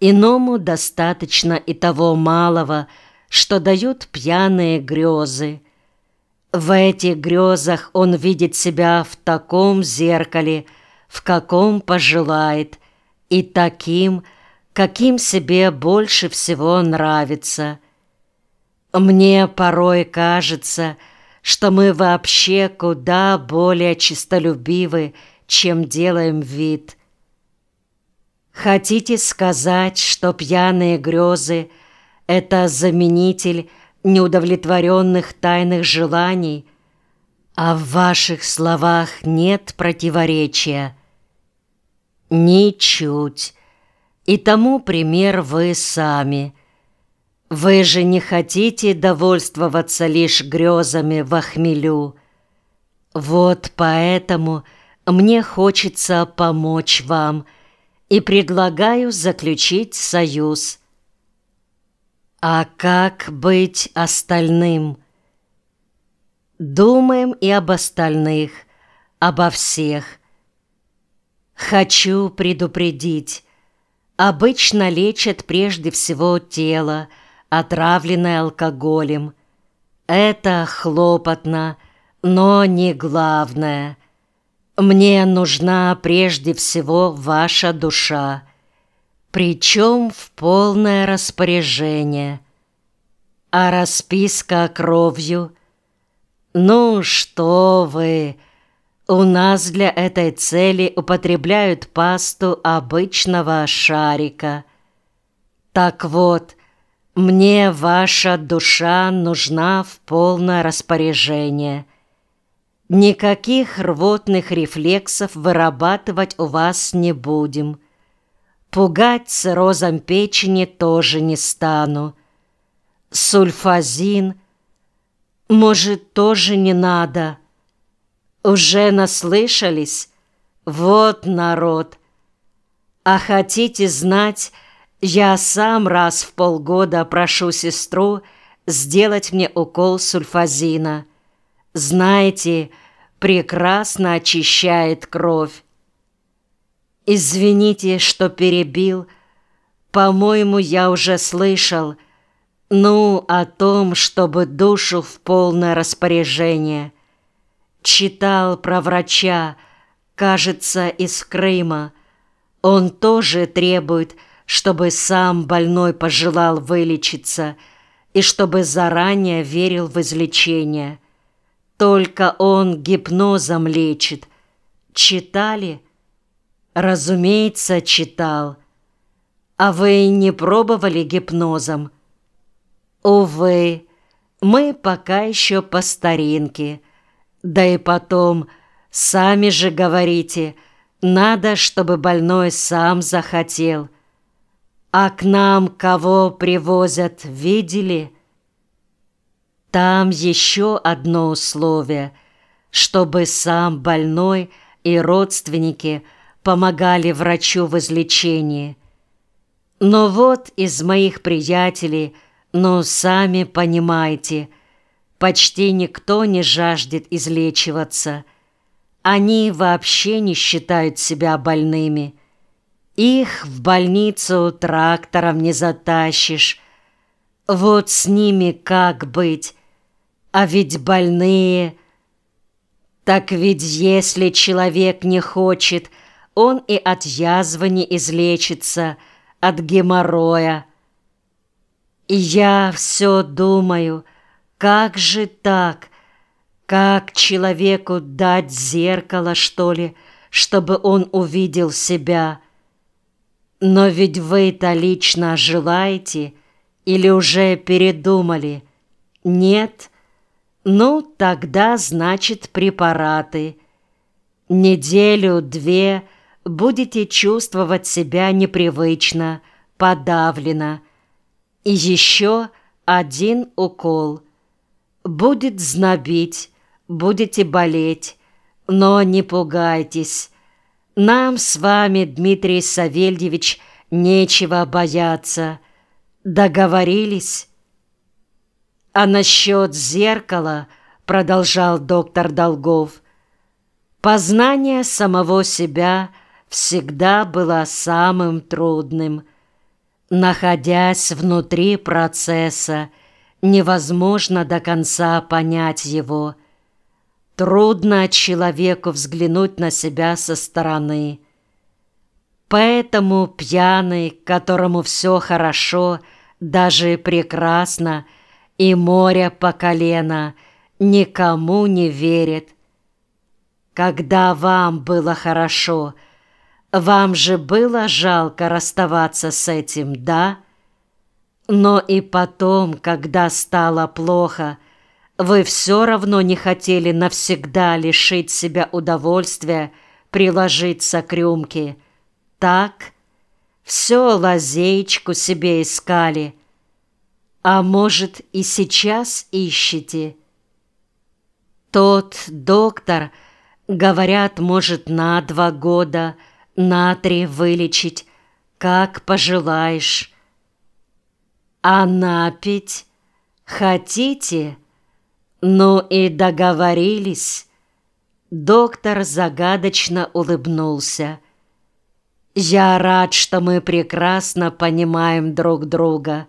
Иному достаточно и того малого, что дают пьяные грезы. В этих грезах он видит себя в таком зеркале, в каком пожелает, и таким, каким себе больше всего нравится. Мне порой кажется, что мы вообще куда более чистолюбивы, чем делаем вид. Хотите сказать, что пьяные грезы — это заменитель неудовлетворенных тайных желаний, а в ваших словах нет противоречия? Ничуть. И тому пример вы сами. Вы же не хотите довольствоваться лишь грезами в охмелю. Вот поэтому мне хочется помочь вам и предлагаю заключить союз. А как быть остальным? Думаем и об остальных, обо всех. Хочу предупредить, обычно лечат прежде всего тело, отравленное алкоголем. Это хлопотно, но не главное. Мне нужна прежде всего ваша душа, причем в полное распоряжение. А расписка кровью? Ну что вы, у нас для этой цели употребляют пасту обычного шарика. Так вот, мне ваша душа нужна в полное распоряжение. Никаких рвотных рефлексов вырабатывать у вас не будем. Пугать циррозом печени тоже не стану. Сульфазин, может, тоже не надо. Уже наслышались? Вот народ. А хотите знать, я сам раз в полгода прошу сестру сделать мне укол сульфазина. Знаете, прекрасно очищает кровь. Извините, что перебил. По-моему, я уже слышал. Ну, о том, чтобы душу в полное распоряжение. Читал про врача, кажется, из Крыма. Он тоже требует, чтобы сам больной пожелал вылечиться и чтобы заранее верил в излечение. Только он гипнозом лечит. Читали? Разумеется, читал. А вы не пробовали гипнозом? Увы, мы пока еще по старинке. Да и потом, сами же говорите, надо, чтобы больной сам захотел – а к нам кого привозят, видели? Там еще одно условие, чтобы сам больной и родственники помогали врачу в излечении. Но вот из моих приятелей, ну, сами понимаете, почти никто не жаждет излечиваться. Они вообще не считают себя больными – их в больницу трактором не затащишь. Вот с ними как быть? А ведь больные... Так ведь если человек не хочет, он и от язвы не излечится, от геморроя. И я все думаю, как же так? Как человеку дать зеркало, что ли, чтобы он увидел себя? Но ведь вы-то лично желаете или уже передумали? Нет? Ну, тогда, значит, препараты. Неделю-две будете чувствовать себя непривычно, подавленно. И еще один укол. Будет знобить, будете болеть, но не пугайтесь, нам с вами, Дмитрий Савельевич, нечего бояться. Договорились? А насчет зеркала, продолжал доктор Долгов, познание самого себя всегда было самым трудным. Находясь внутри процесса, невозможно до конца понять его. Трудно человеку взглянуть на себя со стороны. Поэтому пьяный, которому все хорошо, даже прекрасно, и море по колено, никому не верит. Когда вам было хорошо, вам же было жалко расставаться с этим, да? Но и потом, когда стало плохо, вы все равно не хотели навсегда лишить себя удовольствия приложиться к рюмке. Так? Все лазеечку себе искали. А может, и сейчас ищете? Тот доктор, говорят, может, на два года, на три вылечить, как пожелаешь. А напить хотите? Ну и договорились. Доктор загадочно улыбнулся. Я рад, что мы прекрасно понимаем друг друга.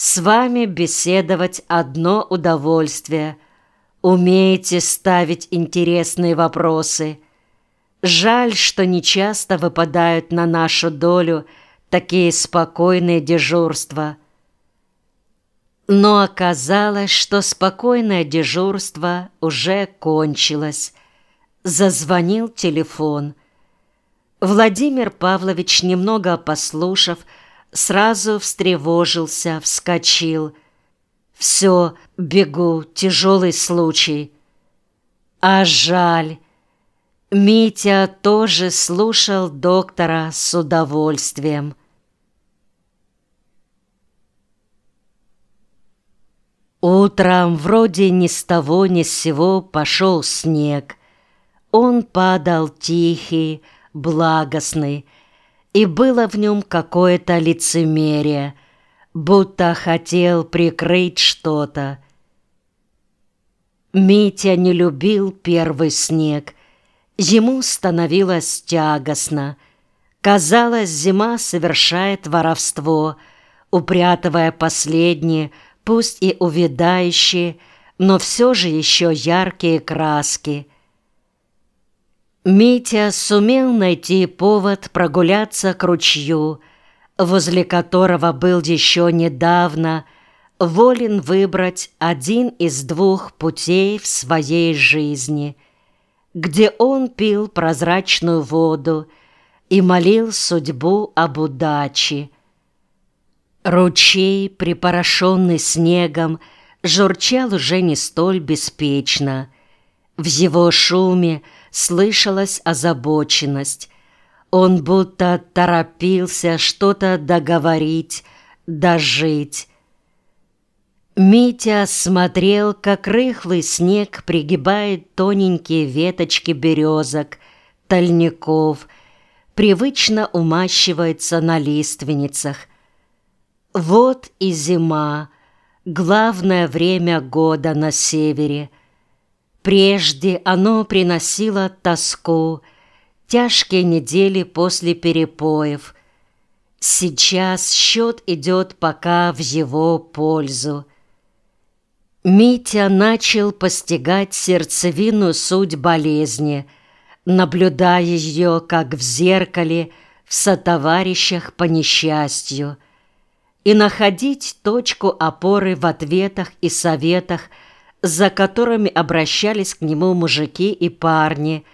С вами беседовать одно удовольствие. Умеете ставить интересные вопросы. Жаль, что нечасто выпадают на нашу долю такие спокойные дежурства. Но оказалось, что спокойное дежурство уже кончилось. Зазвонил телефон. Владимир Павлович, немного послушав, сразу встревожился, вскочил. «Все, бегу, тяжелый случай». А жаль. Митя тоже слушал доктора с удовольствием. Утром вроде ни с того ни с сего пошел снег. Он падал тихий, благостный, и было в нем какое-то лицемерие, будто хотел прикрыть что-то. Митя не любил первый снег, ему становилось тягостно. Казалось, зима совершает воровство, упрятывая последние, пусть и увядающие, но все же еще яркие краски. Митя сумел найти повод прогуляться к ручью, возле которого был еще недавно волен выбрать один из двух путей в своей жизни, где он пил прозрачную воду и молил судьбу об удаче, Ручей, припорошенный снегом, журчал уже не столь беспечно. В его шуме слышалась озабоченность. Он будто торопился что-то договорить, дожить. Митя смотрел, как рыхлый снег пригибает тоненькие веточки березок, тольников, привычно умащивается на лиственницах — вот и зима, главное время года на севере. Прежде оно приносило тоску, тяжкие недели после перепоев. Сейчас счет идет пока в его пользу. Митя начал постигать сердцевину суть болезни, наблюдая ее, как в зеркале, в сотоварищах по несчастью – и находить точку опоры в ответах и советах, за которыми обращались к нему мужики и парни,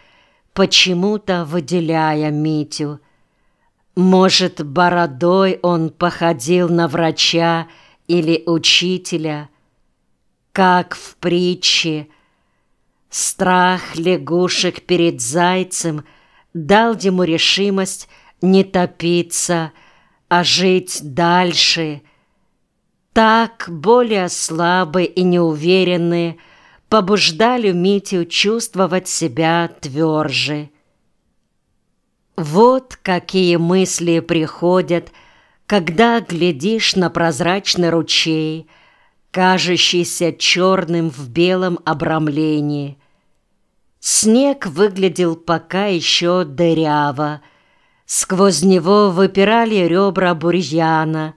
почему-то выделяя Митю. Может, бородой он походил на врача или учителя, как в притче «Страх лягушек перед зайцем» дал ему решимость не топиться, а жить дальше. Так более слабые и неуверенные побуждали Митю чувствовать себя тверже. Вот какие мысли приходят, когда глядишь на прозрачный ручей, кажущийся черным в белом обрамлении. Снег выглядел пока еще дыряво, Сквозь него выпирали ребра бурьяна,